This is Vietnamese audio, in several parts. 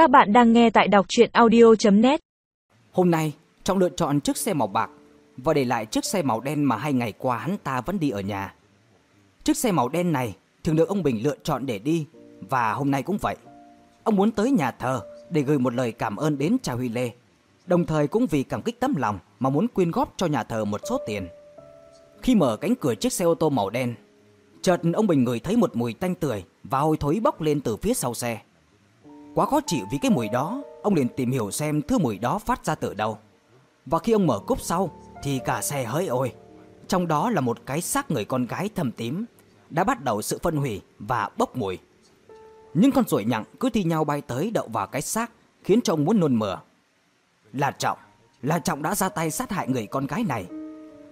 Các bạn đang nghe tại đọc chuyện audio.net Hôm nay, Trọng lựa chọn chiếc xe màu bạc và để lại chiếc xe màu đen mà hai ngày qua hắn ta vẫn đi ở nhà. Chiếc xe màu đen này thường được ông Bình lựa chọn để đi và hôm nay cũng vậy. Ông muốn tới nhà thờ để gửi một lời cảm ơn đến cha Huy Lê, đồng thời cũng vì cảm kích tấm lòng mà muốn quyên góp cho nhà thờ một số tiền. Khi mở cánh cửa chiếc xe ô tô màu đen, chợt ông Bình ngửi thấy một mùi tanh tưởi và hôi thối bốc lên từ phía sau xe. Quá khó chịu vì cái mùi đó, ông liền tìm hiểu xem thứ mùi đó phát ra từ đâu. Và khi ông mở cốp sau thì cả xe hỡi ôi, trong đó là một cái xác người con gái thâm tím đã bắt đầu sự phân hủy và bốc mùi. Những con ruồi nhặng cứ thi nhau bay tới đậu vào cái xác khiến cho ông muốn nôn mửa. Là Trọng, là Trọng đã ra tay sát hại người con gái này.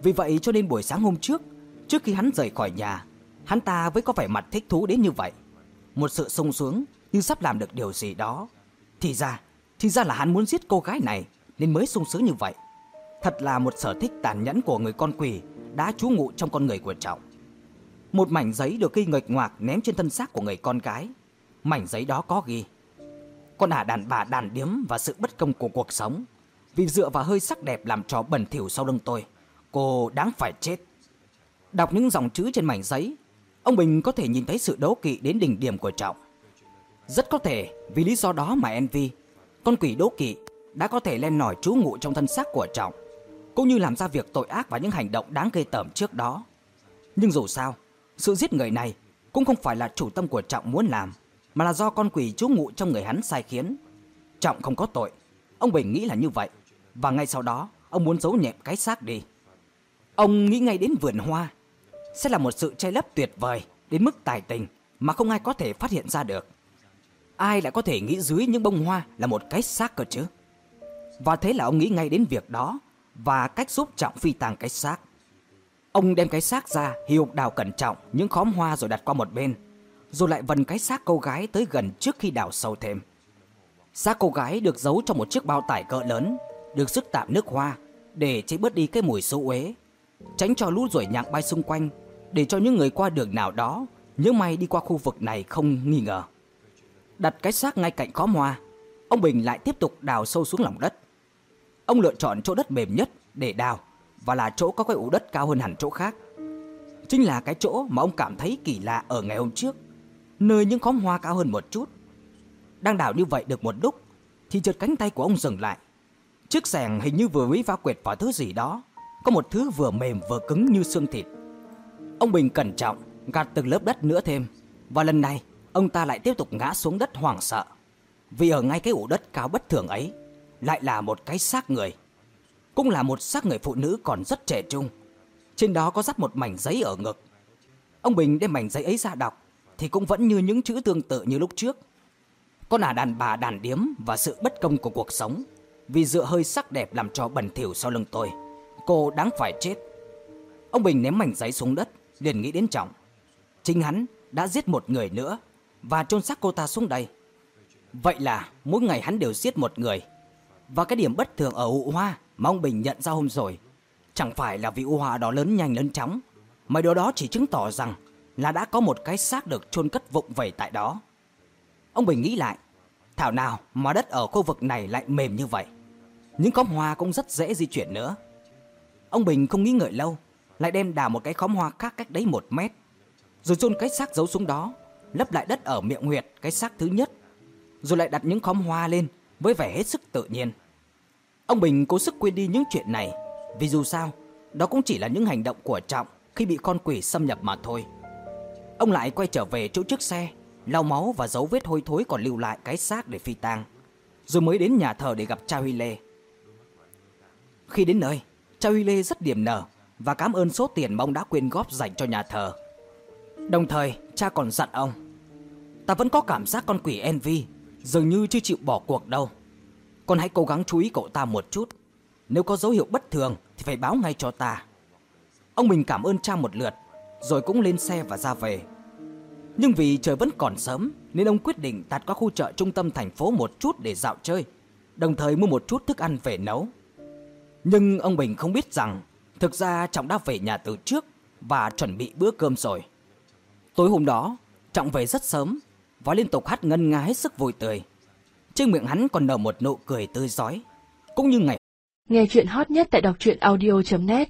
Vì vậy cho nên buổi sáng hôm trước, trước khi hắn rời khỏi nhà, hắn ta mới có vẻ mặt thích thú đến như vậy. Một sự sung sướng như sắp làm được điều gì đó. Thì ra, thì ra là hắn muốn giết cô gái này nên mới sung sướng như vậy. Thật là một sở thích tàn nhẫn của người con quỷ đã trú ngụ trong con người của Trọng. Một mảnh giấy được ghi nghịch ngoạc ném trên thân xác của người con gái. Mảnh giấy đó có ghi Con ả đàn bà đàn điếm và sự bất công của cuộc sống Vì dựa vào hơi sắc đẹp làm trò bẩn thỉu sau lưng tôi Cô đáng phải chết Đọc những dòng chữ trên mảnh giấy Ông Bình có thể nhìn thấy sự đấu kỵ đến đỉnh điểm của Trọng rất có thể vì lý do đó mà Envy Con quỷ đố kỵ đã có thể len nổi trú ngụ trong thân xác của Trọng Cũng như làm ra việc tội ác và những hành động đáng gây tởm trước đó Nhưng dù sao Sự giết người này cũng không phải là chủ tâm của Trọng muốn làm mà là do con quỷ trú ngụ trong người hắn sai khiến. Trọng không có tội, ông Bình nghĩ là như vậy, và ngay sau đó, ông muốn giấu nhẹm cái xác đi. Ông nghĩ ngay đến vườn hoa, sẽ là một sự che lấp tuyệt vời đến mức tài tình mà không ai có thể phát hiện ra được. Ai lại có thể nghĩ dưới những bông hoa là một cái xác cơ chứ? Và thế là ông nghĩ ngay đến việc đó và cách giúp Trọng phi tàng cái xác. Ông đem cái xác ra, hiu đào cẩn trọng những khóm hoa rồi đặt qua một bên rồi lại vần cái xác cô gái tới gần trước khi đào sâu thêm. Xác cô gái được giấu trong một chiếc bao tải cỡ lớn, được sức tạm nước hoa để chế bớt đi cái mùi xấu uế, tránh cho lũ ruồi nhặng bay xung quanh, để cho những người qua đường nào đó nhớ may đi qua khu vực này không nghi ngờ. Đặt cái xác ngay cạnh khóm hoa, ông Bình lại tiếp tục đào sâu xuống lòng đất. Ông lựa chọn chỗ đất mềm nhất để đào và là chỗ có cái ủ đất cao hơn hẳn chỗ khác. Chính là cái chỗ mà ông cảm thấy kỳ lạ ở ngày hôm trước nơi những khóm hoa cao hơn một chút. Đang đào như vậy được một lúc thì chợt cánh tay của ông dừng lại. Chiếc xẻng hình như vừa mới va quẹt vào thứ gì đó, có một thứ vừa mềm vừa cứng như xương thịt. Ông Bình cẩn trọng gạt từng lớp đất nữa thêm, và lần này ông ta lại tiếp tục ngã xuống đất hoảng sợ. Vì ở ngay cái ổ đất cao bất thường ấy lại là một cái xác người. Cũng là một xác người phụ nữ còn rất trẻ trung. Trên đó có dắt một mảnh giấy ở ngực. Ông Bình đem mảnh giấy ấy ra đọc thì cũng vẫn như những chữ tương tự như lúc trước. có là đàn bà đàn điếm và sự bất công của cuộc sống vì dựa hơi sắc đẹp làm cho bẩn thỉu sau lưng tôi. Cô đáng phải chết. Ông Bình ném mảnh giấy xuống đất, liền nghĩ đến Trọng. Chính hắn đã giết một người nữa và chôn xác cô ta xuống đây. Vậy là mỗi ngày hắn đều giết một người. Và cái điểm bất thường ở u hoa mà ông Bình nhận ra hôm rồi chẳng phải là vì u hoa đó lớn nhanh lớn chóng, mà điều đó chỉ chứng tỏ rằng là đã có một cái xác được chôn cất vụng vẩy tại đó. Ông Bình nghĩ lại, thảo nào mà đất ở khu vực này lại mềm như vậy. Những khóm hoa cũng rất dễ di chuyển nữa. Ông Bình không nghĩ ngợi lâu, lại đem đào một cái khóm hoa khác cách đấy một mét, rồi chôn cái xác giấu xuống đó, lấp lại đất ở miệng huyệt cái xác thứ nhất, rồi lại đặt những khóm hoa lên với vẻ hết sức tự nhiên. Ông Bình cố sức quên đi những chuyện này, vì dù sao, đó cũng chỉ là những hành động của Trọng khi bị con quỷ xâm nhập mà thôi. Ông lại quay trở về chỗ chiếc xe, lau máu và dấu vết hôi thối còn lưu lại cái xác để phi tang, rồi mới đến nhà thờ để gặp cha Huy Lê. Khi đến nơi, cha Huy Lê rất điềm nở và cảm ơn số tiền mà ông đã quyên góp dành cho nhà thờ. Đồng thời, cha còn dặn ông, ta vẫn có cảm giác con quỷ Envy dường như chưa chịu bỏ cuộc đâu. Con hãy cố gắng chú ý cậu ta một chút. Nếu có dấu hiệu bất thường thì phải báo ngay cho ta. Ông mình cảm ơn cha một lượt rồi cũng lên xe và ra về. Nhưng vì trời vẫn còn sớm nên ông quyết định tạt qua khu chợ trung tâm thành phố một chút để dạo chơi, đồng thời mua một chút thức ăn về nấu. Nhưng ông Bình không biết rằng thực ra Trọng đã về nhà từ trước và chuẩn bị bữa cơm rồi. Tối hôm đó, Trọng về rất sớm và liên tục hát ngân nga hết sức vui tươi. trên miệng hắn còn nở một nụ cười tươi rói. Cũng như ngày Nghe chuyện hot nhất tại đọc truyện audio.net